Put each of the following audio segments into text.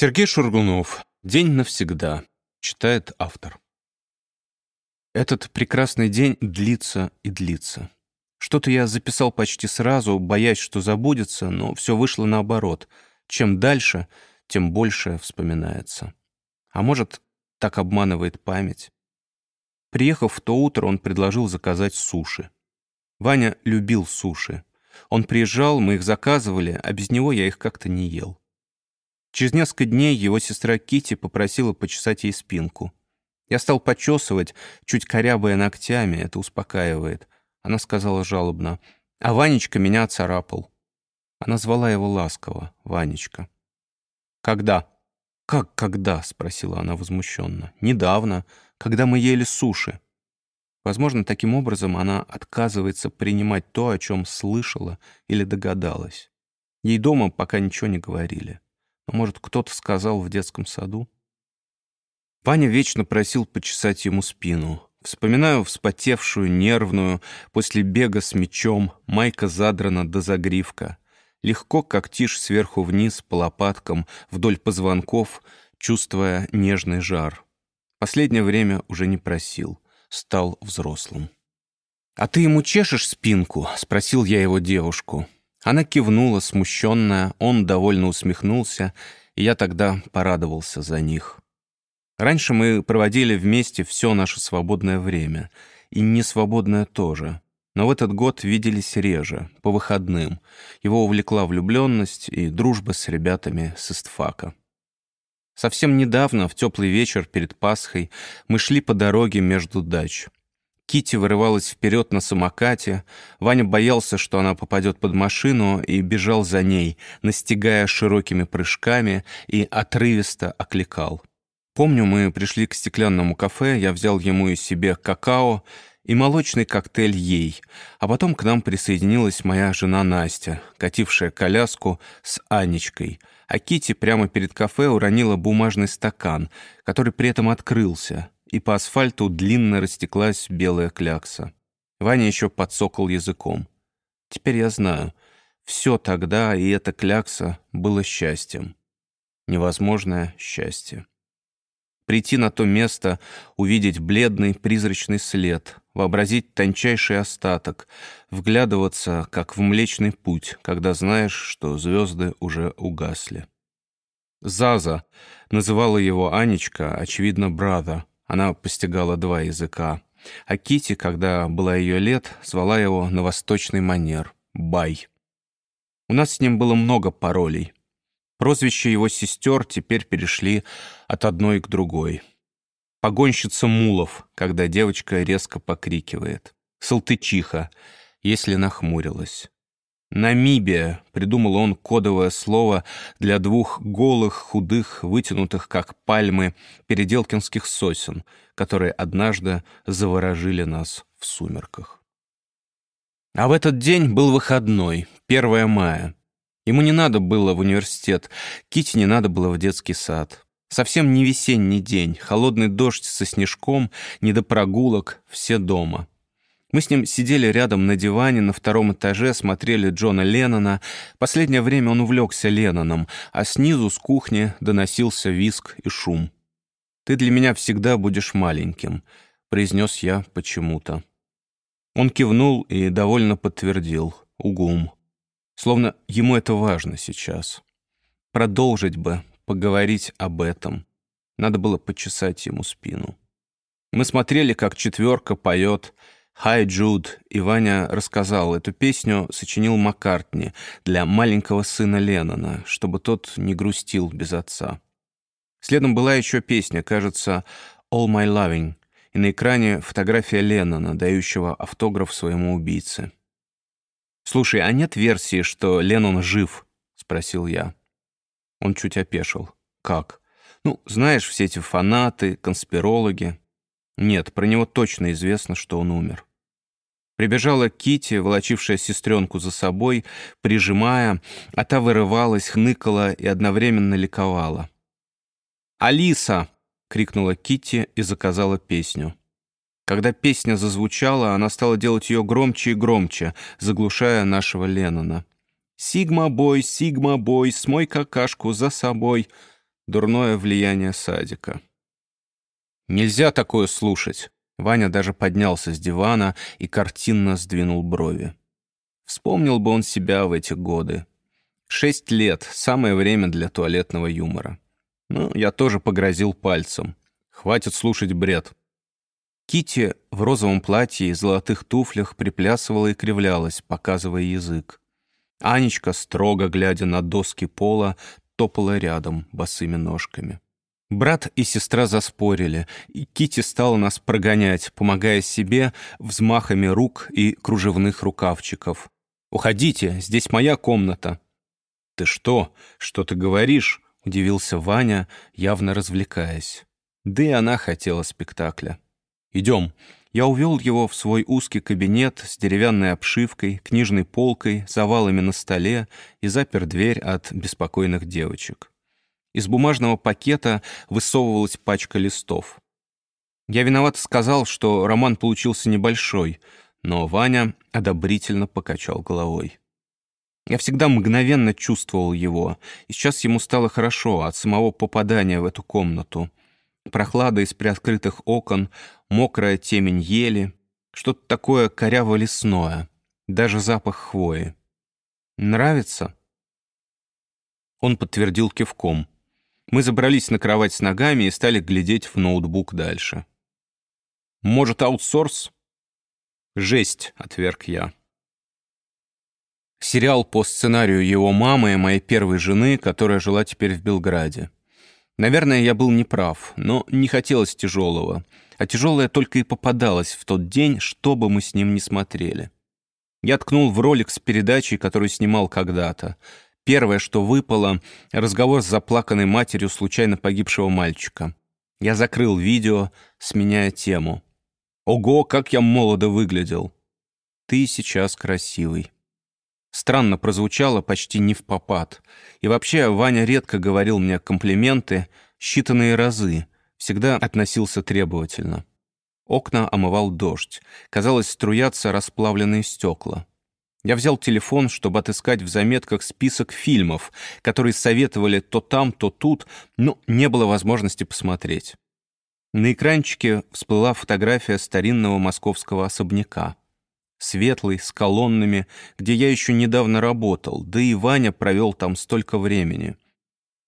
Сергей Шургунов. День навсегда. Читает автор. Этот прекрасный день длится и длится. Что-то я записал почти сразу, боясь, что забудется, но все вышло наоборот. Чем дальше, тем больше вспоминается. А может, так обманывает память. Приехав в то утро, он предложил заказать суши. Ваня любил суши. Он приезжал, мы их заказывали, а без него я их как-то не ел. Через несколько дней его сестра Кити попросила почесать ей спинку. Я стал почесывать, чуть корябая ногтями, это успокаивает. Она сказала жалобно, а Ванечка меня царапал. Она звала его ласково, Ванечка. «Когда?» «Как когда?» — спросила она возмущенно. «Недавно, когда мы ели суши». Возможно, таким образом она отказывается принимать то, о чем слышала или догадалась. Ей дома пока ничего не говорили. Может, кто-то сказал в детском саду? Ваня вечно просил почесать ему спину. Вспоминаю вспотевшую, нервную, после бега с мечом, майка задрана до загривка. Легко, как тишь сверху вниз по лопаткам, вдоль позвонков, чувствуя нежный жар. Последнее время уже не просил, стал взрослым. «А ты ему чешешь спинку?» — спросил я его девушку. Она кивнула, смущенная, он довольно усмехнулся, и я тогда порадовался за них. Раньше мы проводили вместе все наше свободное время, и несвободное тоже. Но в этот год виделись реже, по выходным. Его увлекла влюбленность и дружба с ребятами с истфака. Совсем недавно, в теплый вечер перед Пасхой, мы шли по дороге между дач. Кити вырывалась вперед на самокате. Ваня боялся, что она попадет под машину, и бежал за ней, настигая широкими прыжками и отрывисто окликал. Помню, мы пришли к стеклянному кафе, я взял ему и себе какао и молочный коктейль ей, а потом к нам присоединилась моя жена Настя, катившая коляску с Анечкой, а Кити прямо перед кафе уронила бумажный стакан, который при этом открылся — и по асфальту длинно растеклась белая клякса. Ваня еще подсокал языком. Теперь я знаю, все тогда и эта клякса было счастьем. Невозможное счастье. Прийти на то место, увидеть бледный призрачный след, вообразить тончайший остаток, вглядываться, как в Млечный Путь, когда знаешь, что звезды уже угасли. Заза называла его Анечка, очевидно, брата, она постигала два языка. А Кити, когда была ее лет, звала его на восточный манер — Бай. У нас с ним было много паролей. Прозвища его сестер теперь перешли от одной к другой. Погонщица Мулов, когда девочка резко покрикивает. Салтычиха, если нахмурилась. «Намибия», — придумал он кодовое слово для двух голых, худых, вытянутых, как пальмы, переделкинских сосен, которые однажды заворожили нас в сумерках. А в этот день был выходной, 1 мая. Ему не надо было в университет, Кити не надо было в детский сад. Совсем не весенний день, холодный дождь со снежком, не до прогулок, все дома. Мы с ним сидели рядом на диване на втором этаже, смотрели Джона Леннона. Последнее время он увлекся Ленноном, а снизу с кухни доносился виск и шум. «Ты для меня всегда будешь маленьким», — произнес я почему-то. Он кивнул и довольно подтвердил. «Угум». Словно ему это важно сейчас. Продолжить бы, поговорить об этом. Надо было почесать ему спину. Мы смотрели, как четверка поет «Hi, Джуд» и Ваня рассказал, эту песню сочинил Маккартни для маленького сына Леннона, чтобы тот не грустил без отца. Следом была еще песня, кажется, «All My Loving», и на экране фотография Леннона, дающего автограф своему убийце. «Слушай, а нет версии, что Леннон жив?» — спросил я. Он чуть опешил. «Как? Ну, знаешь, все эти фанаты, конспирологи. Нет, про него точно известно, что он умер. Прибежала Кити, волочившая сестренку за собой, прижимая, а та вырывалась, хныкала и одновременно ликовала. «Алиса!» — крикнула Кити и заказала песню. Когда песня зазвучала, она стала делать ее громче и громче, заглушая нашего Леннона. «Сигма-бой, Сигма-бой, смой какашку за собой!» дурное влияние садика. Нельзя такое слушать. Ваня даже поднялся с дивана и картинно сдвинул брови. Вспомнил бы он себя в эти годы. Шесть лет — самое время для туалетного юмора. Ну, я тоже погрозил пальцем. Хватит слушать бред. Кити в розовом платье и золотых туфлях приплясывала и кривлялась, показывая язык. Анечка, строго глядя на доски пола, топала рядом босыми ножками. Брат и сестра заспорили, и Кити стала нас прогонять, помогая себе взмахами рук и кружевных рукавчиков. «Уходите, здесь моя комната». «Ты что? Что ты говоришь?» — удивился Ваня, явно развлекаясь. Да и она хотела спектакля. «Идем». Я увел его в свой узкий кабинет с деревянной обшивкой, книжной полкой, завалами на столе и запер дверь от беспокойных девочек. Из бумажного пакета высовывалась пачка листов. Я виновато сказал, что роман получился небольшой, но Ваня одобрительно покачал головой. Я всегда мгновенно чувствовал его, и сейчас ему стало хорошо от самого попадания в эту комнату. Прохлада из приоткрытых окон, мокрая темень ели, что-то такое коряво-лесное, даже запах хвои. «Нравится?» Он подтвердил кивком. Мы забрались на кровать с ногами и стали глядеть в ноутбук дальше. «Может, аутсорс?» «Жесть», — отверг я. Сериал по сценарию его мамы, моей первой жены, которая жила теперь в Белграде. Наверное, я был неправ, но не хотелось тяжелого. А тяжелое только и попадалось в тот день, что бы мы с ним не смотрели. Я ткнул в ролик с передачей, которую снимал когда-то. Первое, что выпало — разговор с заплаканной матерью случайно погибшего мальчика. Я закрыл видео, сменяя тему. «Ого, как я молодо выглядел!» «Ты сейчас красивый». Странно прозвучало, почти не в попад. И вообще, Ваня редко говорил мне комплименты, считанные разы, всегда относился требовательно. Окна омывал дождь. Казалось, струятся расплавленные стекла. Я взял телефон, чтобы отыскать в заметках список фильмов, которые советовали то там, то тут, но не было возможности посмотреть. На экранчике всплыла фотография старинного московского особняка. Светлый, с колоннами, где я еще недавно работал, да и Ваня провел там столько времени.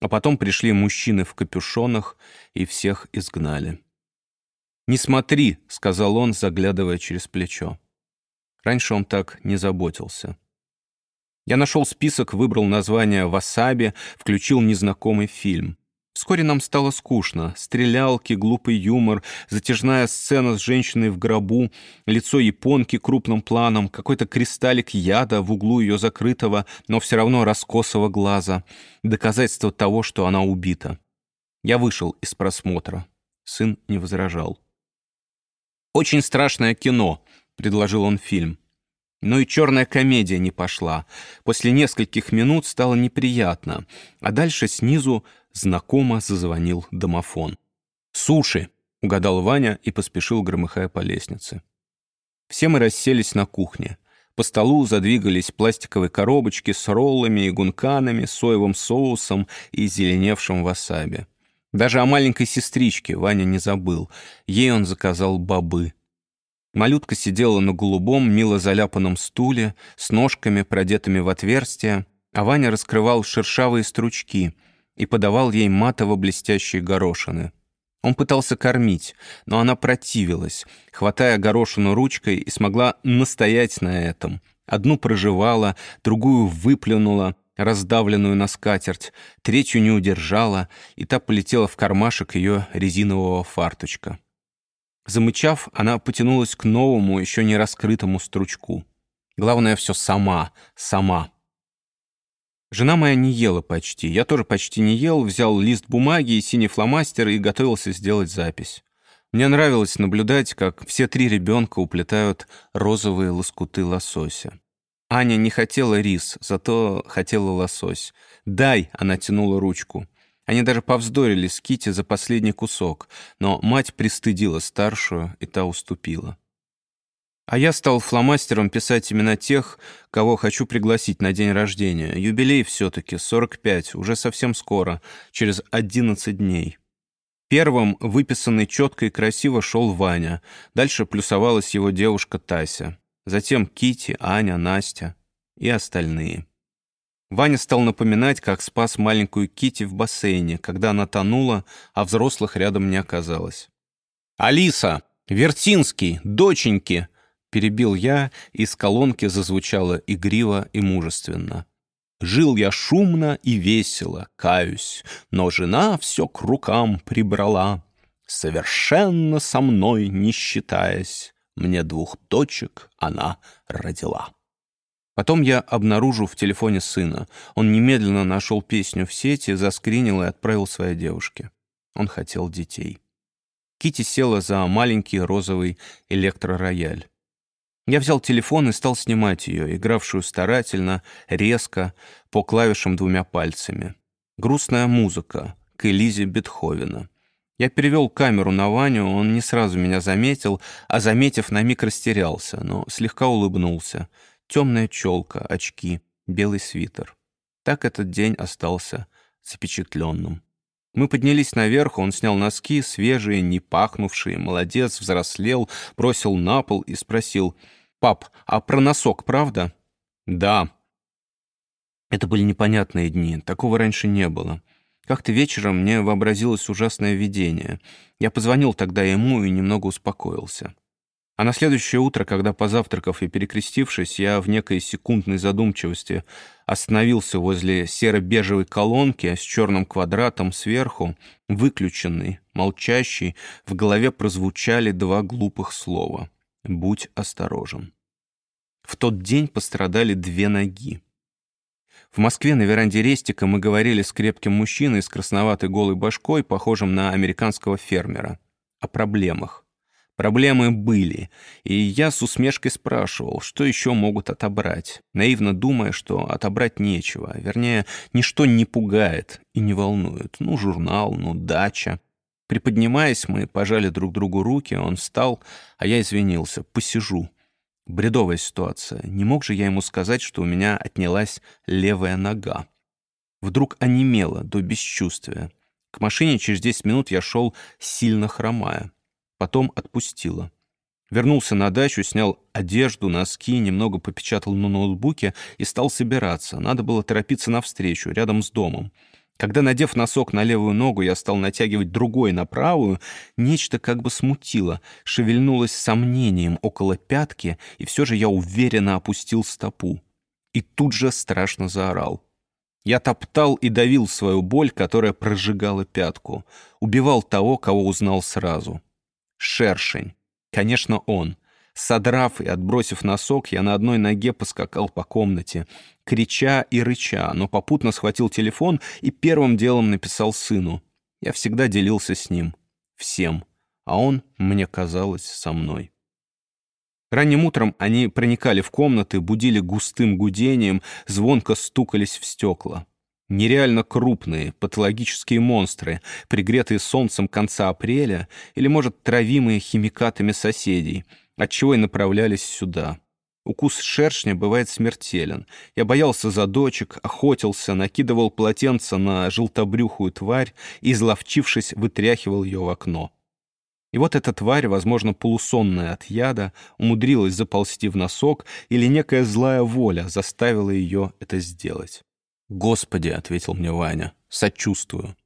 А потом пришли мужчины в капюшонах и всех изгнали. «Не смотри», — сказал он, заглядывая через плечо. Раньше он так не заботился. Я нашел список, выбрал название «Васаби», включил незнакомый фильм. Вскоре нам стало скучно. Стрелялки, глупый юмор, затяжная сцена с женщиной в гробу, лицо японки крупным планом, какой-то кристаллик яда в углу ее закрытого, но все равно раскосого глаза. Доказательство того, что она убита. Я вышел из просмотра. Сын не возражал. «Очень страшное кино», предложил он фильм. Но и черная комедия не пошла. После нескольких минут стало неприятно, а дальше снизу знакомо зазвонил домофон. «Суши!» — угадал Ваня и поспешил, громыхая по лестнице. Все мы расселись на кухне. По столу задвигались пластиковые коробочки с роллами и гунканами, соевым соусом и зеленевшим васаби. Даже о маленькой сестричке Ваня не забыл. Ей он заказал бобы — Малютка сидела на голубом, мило заляпанном стуле, с ножками, продетыми в отверстия, а Ваня раскрывал шершавые стручки и подавал ей матово-блестящие горошины. Он пытался кормить, но она противилась, хватая горошину ручкой и смогла настоять на этом. Одну прожевала, другую выплюнула, раздавленную на скатерть, третью не удержала, и та полетела в кармашек ее резинового фарточка. Замычав, она потянулась к новому, еще не раскрытому стручку. Главное, все сама, сама. Жена моя не ела почти. Я тоже почти не ел, взял лист бумаги и синий фломастер и готовился сделать запись. Мне нравилось наблюдать, как все три ребенка уплетают розовые лоскуты лосося. Аня не хотела рис, зато хотела лосось. «Дай!» — она тянула ручку. Они даже повздорили с Кити за последний кусок, но мать пристыдила старшую, и та уступила. А я стал фломастером писать имена тех, кого хочу пригласить на день рождения. Юбилей все-таки, 45, уже совсем скоро, через 11 дней. Первым, выписанный четко и красиво, шел Ваня. Дальше плюсовалась его девушка Тася. Затем Кити, Аня, Настя и остальные. Ваня стал напоминать, как спас маленькую Кити в бассейне, когда она тонула, а взрослых рядом не оказалось. «Алиса! Вертинский! Доченьки!» Перебил я, и с колонки зазвучало игриво и мужественно. Жил я шумно и весело, каюсь, но жена все к рукам прибрала, совершенно со мной не считаясь. Мне двух дочек она родила. Потом я обнаружу в телефоне сына. Он немедленно нашел песню в сети, заскринил и отправил своей девушке. Он хотел детей. Кити села за маленький розовый электророяль. Я взял телефон и стал снимать ее, игравшую старательно, резко, по клавишам двумя пальцами. Грустная музыка к Элизе Бетховена. Я перевел камеру на Ваню, он не сразу меня заметил, а, заметив, на миг растерялся, но слегка улыбнулся. Темная челка, очки, белый свитер. Так этот день остался запечатленным. Мы поднялись наверх, он снял носки, свежие, не пахнувшие, молодец, взрослел, бросил на пол и спросил — «Пап, а про носок, правда?» «Да». Это были непонятные дни, такого раньше не было. Как-то вечером мне вообразилось ужасное видение. Я позвонил тогда ему и немного успокоился. А на следующее утро, когда, позавтракав и перекрестившись, я в некой секундной задумчивости остановился возле серо-бежевой колонки с черным квадратом сверху, выключенный, молчащий, в голове прозвучали два глупых слова — Будь осторожен. В тот день пострадали две ноги. В Москве на веранде Рестика мы говорили с крепким мужчиной с красноватой голой башкой, похожим на американского фермера, о проблемах. Проблемы были, и я с усмешкой спрашивал, что еще могут отобрать, наивно думая, что отобрать нечего, вернее, ничто не пугает и не волнует. Ну, журнал, ну, дача. Приподнимаясь, мы пожали друг другу руки, он встал, а я извинился. «Посижу». Бредовая ситуация. Не мог же я ему сказать, что у меня отнялась левая нога. Вдруг онемело до бесчувствия. К машине через 10 минут я шел, сильно хромая. Потом отпустила. Вернулся на дачу, снял одежду, носки, немного попечатал на ноутбуке и стал собираться. Надо было торопиться навстречу, рядом с домом. Когда, надев носок на левую ногу, я стал натягивать другой на правую, нечто как бы смутило, шевельнулось сомнением около пятки, и все же я уверенно опустил стопу. И тут же страшно заорал. Я топтал и давил свою боль, которая прожигала пятку. Убивал того, кого узнал сразу. Шершень. Конечно, он. Содрав и отбросив носок, я на одной ноге поскакал по комнате, крича и рыча, но попутно схватил телефон и первым делом написал сыну. Я всегда делился с ним. Всем. А он, мне казалось, со мной. Ранним утром они проникали в комнаты, будили густым гудением, звонко стукались в стекла. Нереально крупные, патологические монстры, пригретые солнцем конца апреля или, может, травимые химикатами соседей — отчего и направлялись сюда. Укус шершня бывает смертелен. Я боялся за дочек, охотился, накидывал полотенце на желтобрюхую тварь и, изловчившись, вытряхивал ее в окно. И вот эта тварь, возможно, полусонная от яда, умудрилась заползти в носок, или некая злая воля заставила ее это сделать. «Господи», — ответил мне Ваня, — «сочувствую».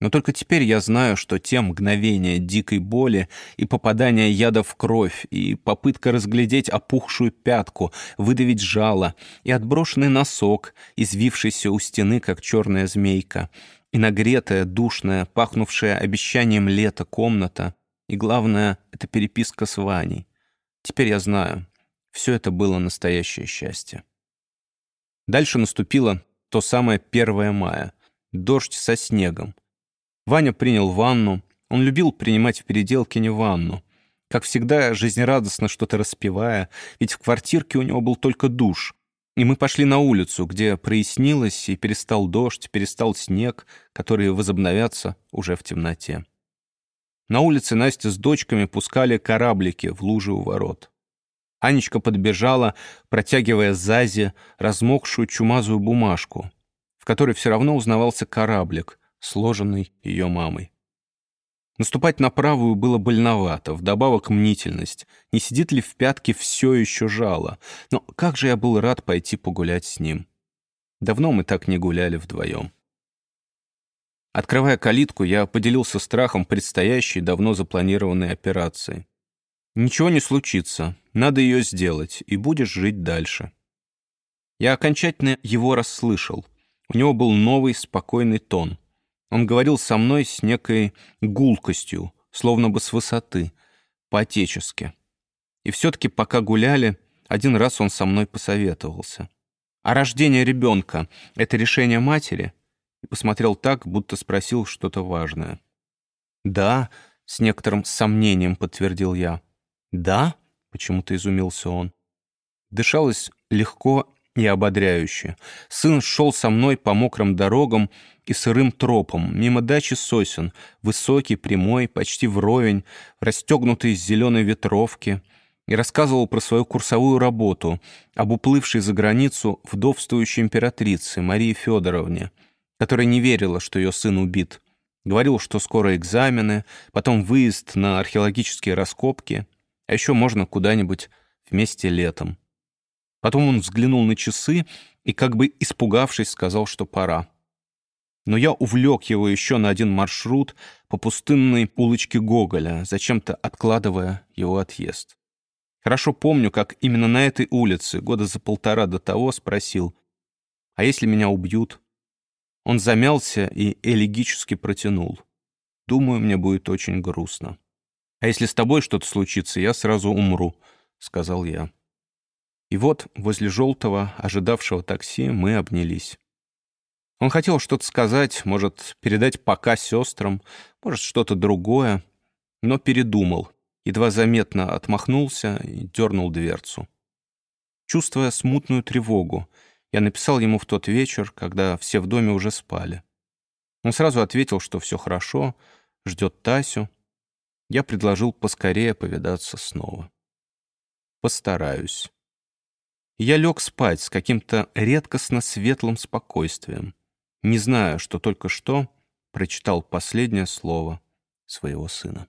Но только теперь я знаю, что те мгновения дикой боли и попадания яда в кровь, и попытка разглядеть опухшую пятку, выдавить жало, и отброшенный носок, извившийся у стены, как черная змейка, и нагретая, душная, пахнувшая обещанием лета комната, и главное — это переписка с Ваней. Теперь я знаю, все это было настоящее счастье. Дальше наступило то самое 1 мая, дождь со снегом, Ваня принял ванну. Он любил принимать в переделке не ванну. Как всегда, жизнерадостно что-то распевая, ведь в квартирке у него был только душ. И мы пошли на улицу, где прояснилось, и перестал дождь, перестал снег, которые возобновятся уже в темноте. На улице Настя с дочками пускали кораблики в лужи у ворот. Анечка подбежала, протягивая Зазе размокшую чумазую бумажку, в которой все равно узнавался кораблик, сложенный ее мамой. Наступать на правую было больновато, вдобавок мнительность. Не сидит ли в пятке все еще жало? Но как же я был рад пойти погулять с ним. Давно мы так не гуляли вдвоем. Открывая калитку, я поделился страхом предстоящей, давно запланированной операции. Ничего не случится, надо ее сделать, и будешь жить дальше. Я окончательно его расслышал. У него был новый, спокойный тон — он говорил со мной с некой гулкостью, словно бы с высоты, по-отечески. И все-таки, пока гуляли, один раз он со мной посоветовался. «А рождение ребенка — это решение матери?» И посмотрел так, будто спросил что-то важное. «Да», — с некоторым сомнением подтвердил я. «Да?» — почему-то изумился он. Дышалось легко и ободряюще. Сын шел со мной по мокрым дорогам и сырым тропам, мимо дачи сосен, высокий, прямой, почти вровень, расстегнутый из зеленой ветровки, и рассказывал про свою курсовую работу об уплывшей за границу вдовствующей императрице Марии Федоровне, которая не верила, что ее сын убит. Говорил, что скоро экзамены, потом выезд на археологические раскопки, а еще можно куда-нибудь вместе летом. Потом он взглянул на часы и, как бы испугавшись, сказал, что пора. Но я увлек его еще на один маршрут по пустынной улочке Гоголя, зачем-то откладывая его отъезд. Хорошо помню, как именно на этой улице, года за полтора до того, спросил, «А если меня убьют?» Он замялся и элегически протянул. «Думаю, мне будет очень грустно. А если с тобой что-то случится, я сразу умру», — сказал я. И вот возле желтого, ожидавшего такси, мы обнялись. Он хотел что-то сказать, может, передать пока сестрам, может, что-то другое, но передумал, едва заметно отмахнулся и дернул дверцу. Чувствуя смутную тревогу, я написал ему в тот вечер, когда все в доме уже спали. Он сразу ответил, что все хорошо, ждет Тасю. Я предложил поскорее повидаться снова. Постараюсь я лег спать с каким-то редкостно светлым спокойствием, не зная, что только что прочитал последнее слово своего сына.